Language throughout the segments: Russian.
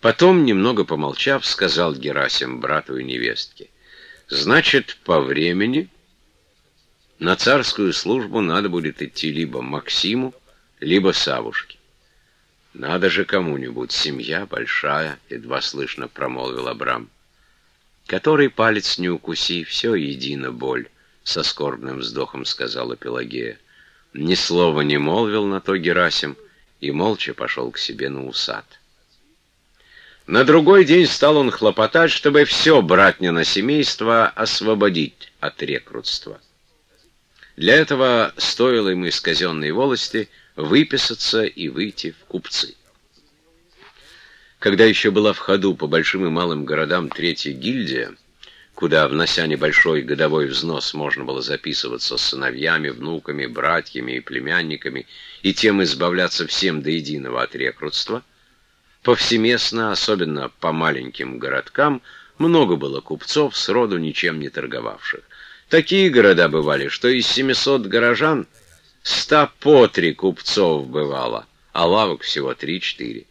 Потом, немного помолчав, сказал Герасим брату и невестке, «Значит, по времени на царскую службу надо будет идти либо Максиму, либо Савушке. Надо же кому-нибудь, семья большая, едва слышно промолвил Абрам. Который палец не укуси, все едино боль, со скорбным вздохом сказала Пелагея. Ни слова не молвил на то Герасим и молча пошел к себе на усад. На другой день стал он хлопотать, чтобы все братнино семейство освободить от рекрутства. Для этого стоило ему из казенной волости выписаться и выйти в купцы. Когда еще была в ходу по большим и малым городам третья гильдия, куда, внося небольшой годовой взнос, можно было записываться с сыновьями, внуками, братьями и племянниками, и тем избавляться всем до единого от рекрутства, повсеместно, особенно по маленьким городкам, много было купцов, сроду ничем не торговавших. Такие города бывали, что из 700 горожан ста по три купцов бывало, а лавок всего три-четыре.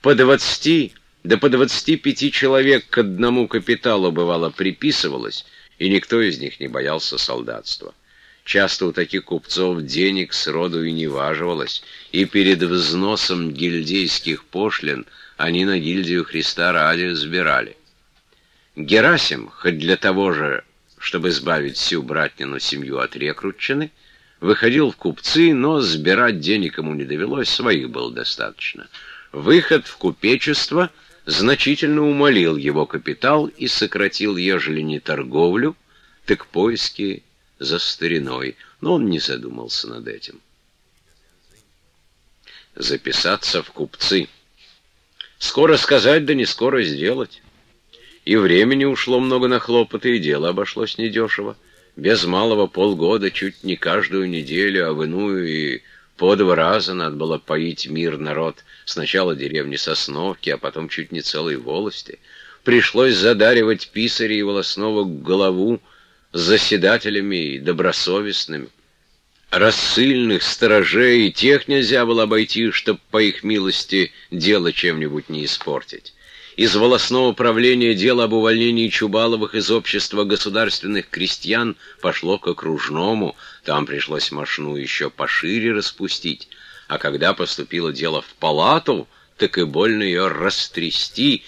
По двадцати, да по двадцати пяти человек к одному капиталу бывало приписывалось, и никто из них не боялся солдатства. Часто у таких купцов денег сроду и не важивалось, и перед взносом гильдейских пошлин они на гильдию Христа ради сбирали. Герасим, хоть для того же чтобы избавить всю братнину семью от рекрутчины, выходил в купцы, но сбирать денег ему не довелось, своих было достаточно. Выход в купечество значительно умолил его капитал и сократил, ежели не торговлю, так поиски за стариной, но он не задумался над этим. Записаться в купцы. Скоро сказать, да не скоро сделать. И времени ушло много на хлопоты, и дело обошлось недешево. Без малого полгода, чуть не каждую неделю, а в иную и по два раза надо было поить мир народ. Сначала деревни Сосновки, а потом чуть не целой волости. Пришлось задаривать писарей и волосного голову заседателями и добросовестными. Рассыльных, сторожей, тех нельзя было обойти, чтоб, по их милости, дело чем-нибудь не испортить из волосного правления дело об увольнении Чубаловых из общества государственных крестьян пошло к окружному, там пришлось машину еще пошире распустить, а когда поступило дело в палату, так и больно ее растрясти.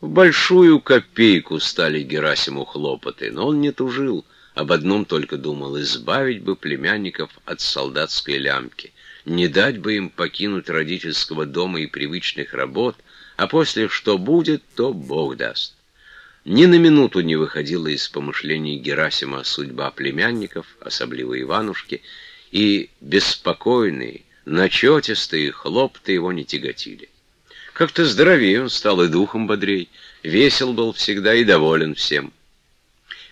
В большую копейку стали Герасиму хлопоты, но он не тужил, об одном только думал — избавить бы племянников от солдатской лямки, не дать бы им покинуть родительского дома и привычных работ — а после что будет, то Бог даст. Ни на минуту не выходила из помышлений Герасима судьба племянников, особливо Иванушки, и беспокойные, начетистые хлопты его не тяготили. Как-то здоровее он стал и духом бодрей, весел был всегда и доволен всем.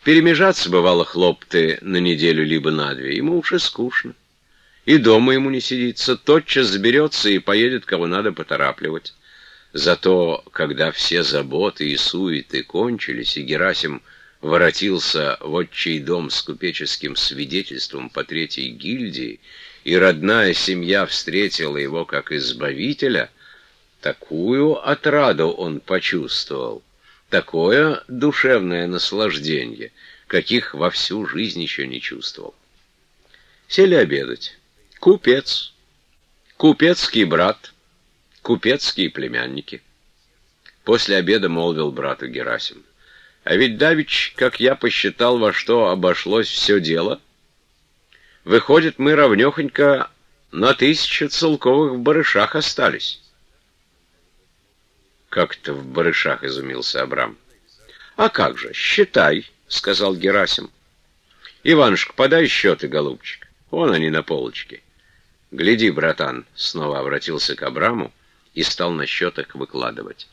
Перемежаться бывало хлопты на неделю либо на две, ему уж и скучно. И дома ему не сидится, тотчас заберется и поедет, кого надо поторапливать. Зато, когда все заботы и суеты кончились, и Герасим воротился в отчий дом с купеческим свидетельством по третьей гильдии, и родная семья встретила его как избавителя, такую отраду он почувствовал, такое душевное наслаждение, каких во всю жизнь еще не чувствовал. Сели обедать. Купец, купецкий брат — купецкие племянники. После обеда молвил брату Герасим. А ведь Давич, как я посчитал, во что обошлось все дело, выходит, мы равнехонько на тысячу целковых барышах остались. Как-то в барышах изумился Абрам. А как же, считай, сказал Герасим. Иванушка, подай счеты, голубчик. Вон они на полочке. Гляди, братан, снова обратился к Абраму и стал на счетах выкладывать.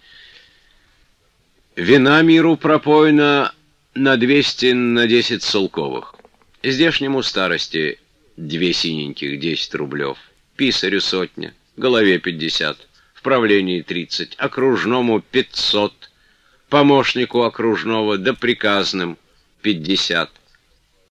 Вина миру пропоена на 200 на 10 солковых. Здешнему старости две синеньких 10 рублев, писарю сотня, голове 50, в правлении 30, окружному 500, помощнику окружного да приказным 50,